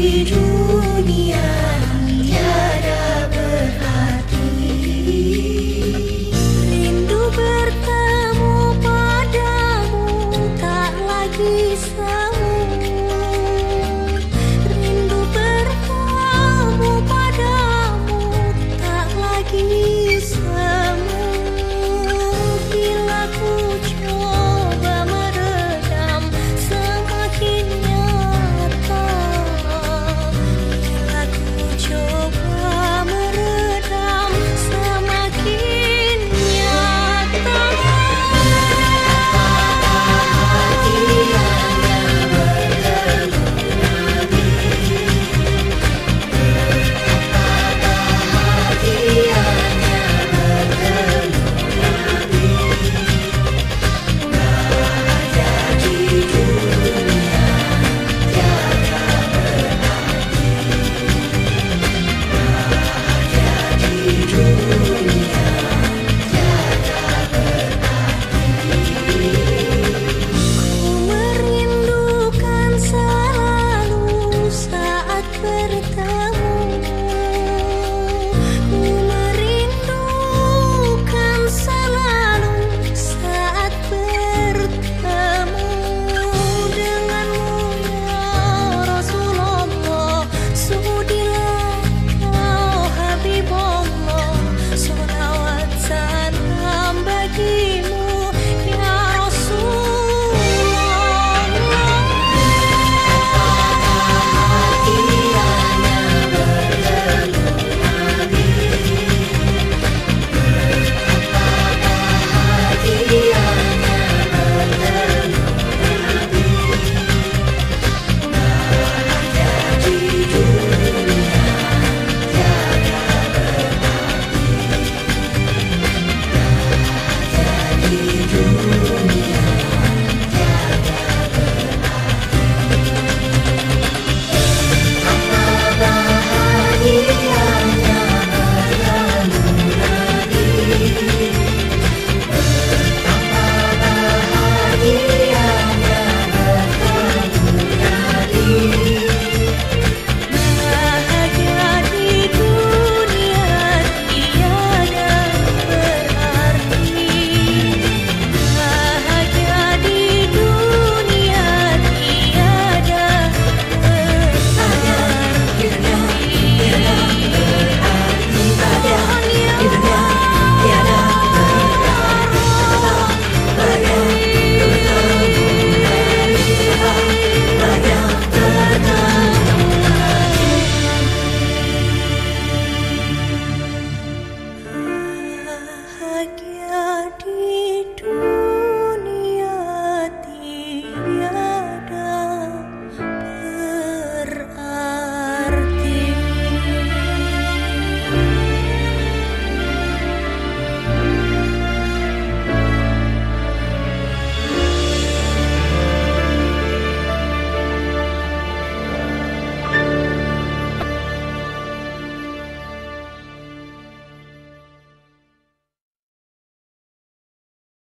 记住。I can't.